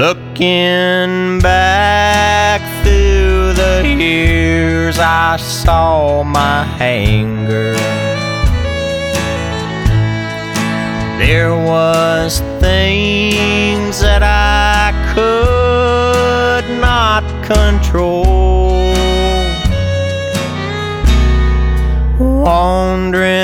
Looking back through the years, I saw my anger. There was things that I could not control. Wandering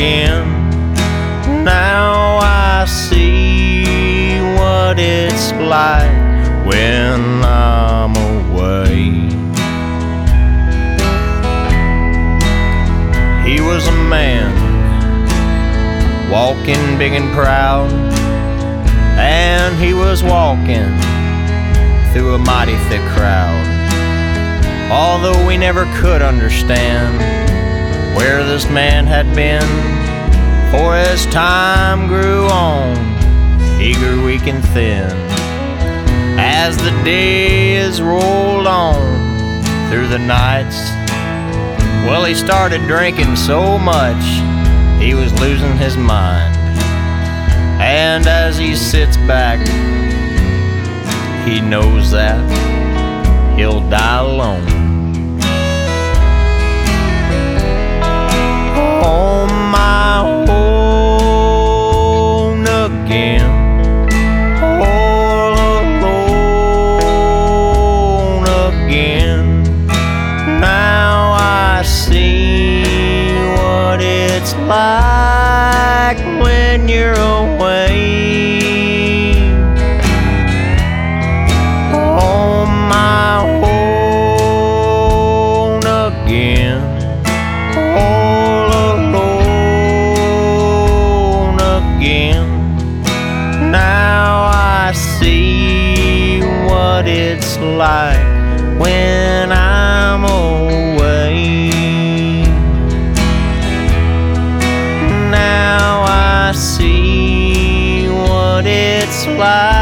again. Now I see what it's like when I'm away. He was a man, walking big and proud, and he was walking through a mighty thick crowd. Although we never could understand where this man had been, for as time grew on, he grew weak and thin. As the days rolled on through the nights, well, he started drinking so much he was losing his mind. And as he sits back, he knows that he'll die alone. See what it's like when you're away. On my own again. All alone again. Now I see what it's like when I'm away. It's